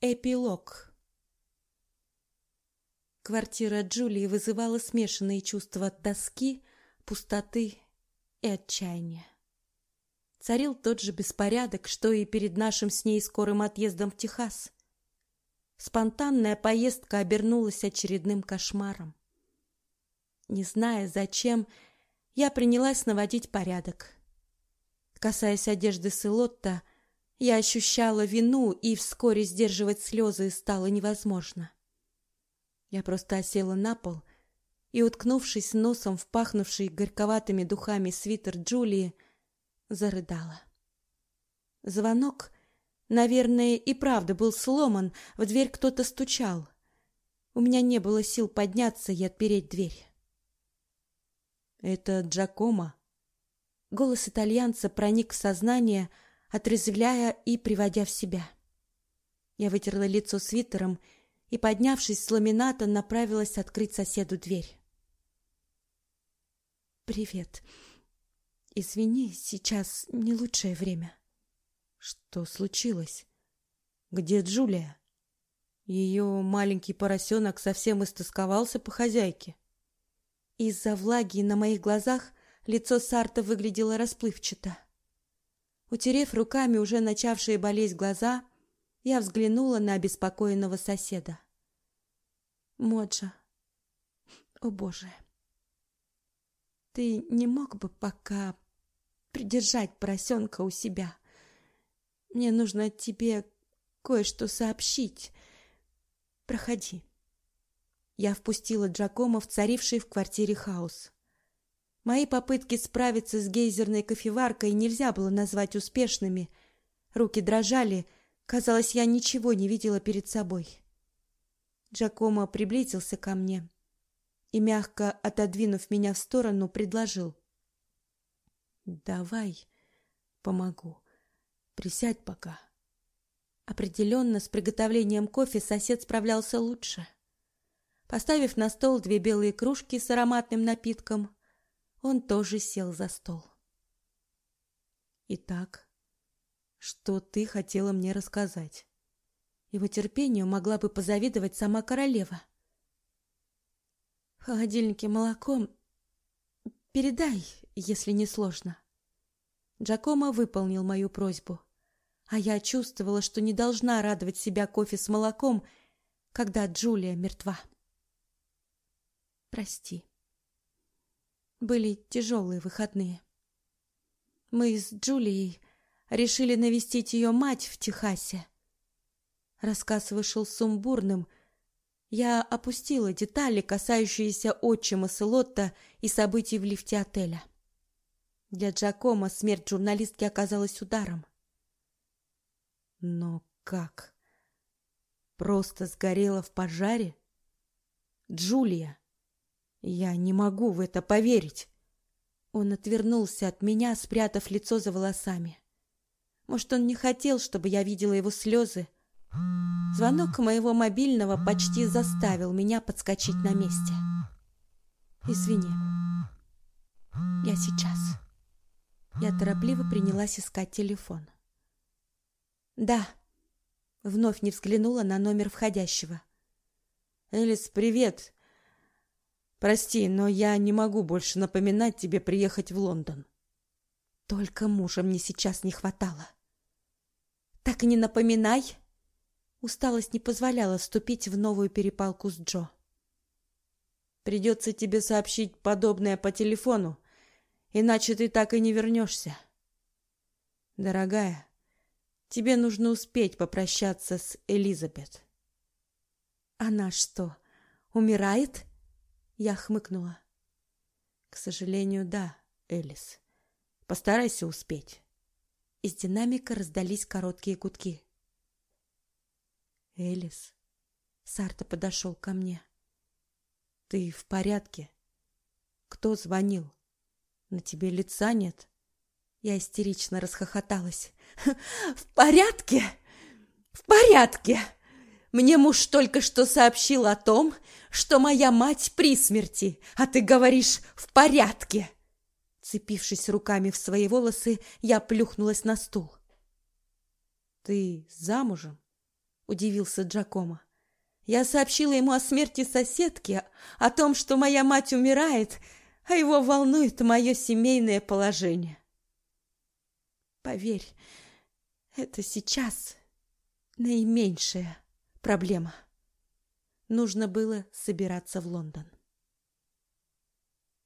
Эпилог Квартира Джулии вызывала смешанные чувства тоски, пустоты и отчаяния. Царил тот же беспорядок, что и перед нашим с ней скорым отъездом в Техас. Спонтанная поездка обернулась очередным кошмаром. Не зная, зачем, я принялась наводить порядок. Касаясь одежды Селотта, я ощущала вину, и вскоре сдерживать слезы стало невозможно. Я просто осела на пол и, уткнувшись носом в пахнувший горьковатыми духами свитер Джулии, зарыдала. Звонок, наверное, и правда был сломан, в дверь кто-то стучал. У меня не было сил подняться и отпереть дверь. «Это Джакомо?» Голос итальянца проник в сознание, отрезвляя и приводя в себя. Я вытерла лицо свитером и, поднявшись с ламината, направилась открыть соседу дверь. «Привет. Извини, сейчас не лучшее время». «Что случилось? Где Джулия?» Ее маленький поросенок совсем истосковался по хозяйке. Из-за влаги на моих глазах лицо Сарта выглядело расплывчато. Утерев руками уже начавшие болеть глаза, я взглянула на обеспокоенного соседа. Моджа. О, боже. Ты не мог бы пока придержать поросенка у себя? Мне нужно тебе кое-что сообщить. Проходи. Я впустила Джакомо в царивший в квартире хаос. Мои попытки справиться с гейзерной кофеваркой нельзя было назвать успешными. Руки дрожали, казалось, я ничего не видела перед собой. Джакомо приблизился ко мне и, мягко отодвинув меня в сторону, предложил. «Давай помогу. Присядь пока». Определенно, с приготовлением кофе сосед справлялся лучше. Поставив на стол две белые кружки с ароматным напитком, он тоже сел за стол. Итак, что ты хотела мне рассказать? Его терпению могла бы позавидовать сама королева. В холодильнике молоко. Передай, если не сложно. Джакомо выполнил мою просьбу, а я чувствовала, что не должна радовать себя кофе с молоком, когда Джулия мертва. Прости. Были тяжелые выходные. Мы с Джулией решили навестить ее мать в Техасе. Рассказ вышел сумбурным. Я опустила детали, касающиеся отчима Селотта и событий в лифте отеля. Для Джакома смерть журналистки оказалась ударом. Но как? Просто сгорела в пожаре? Джулия я не могу в это поверить. Он отвернулся от меня, спрятав лицо за волосами. Может, он не хотел, чтобы я видела его слезы. Звонок моего мобильного почти заставил меня подскочить на месте. Извини. Я сейчас. Я торопливо принялась искать телефон. Да. Вновь не взглянула на номер входящего. Элис, привет. Прости, но я не могу больше напоминать тебе приехать в Лондон. Только мужа мне сейчас не хватало. Так и не напоминай. Усталость не позволяла вступить в новую перепалку с Джо. Придется тебе сообщить подобное по телефону, иначе ты так и не вернешься. Дорогая, тебе нужно успеть попрощаться с Элизабет. Она что, умирает? Я хмыкнула. К сожалению, да, Элис. Постарайся успеть. Из динамика раздались короткие гудки. Элис. Сарта подошел ко мне. Ты в порядке? Кто звонил? На тебе лица нет? Я истерично расхохоталась. В порядке? В порядке. Мне муж только что сообщил о том, что моя мать при смерти, а ты говоришь «в порядке». Цепившись руками в свои волосы, я плюхнулась на стул. Ты замужем? удивился Джакомо. Я сообщила ему о смерти соседки, о том, что моя мать умирает, а его волнует мое семейное положение. Поверь, это сейчас наименьшая проблема. Нужно было собираться в Лондон.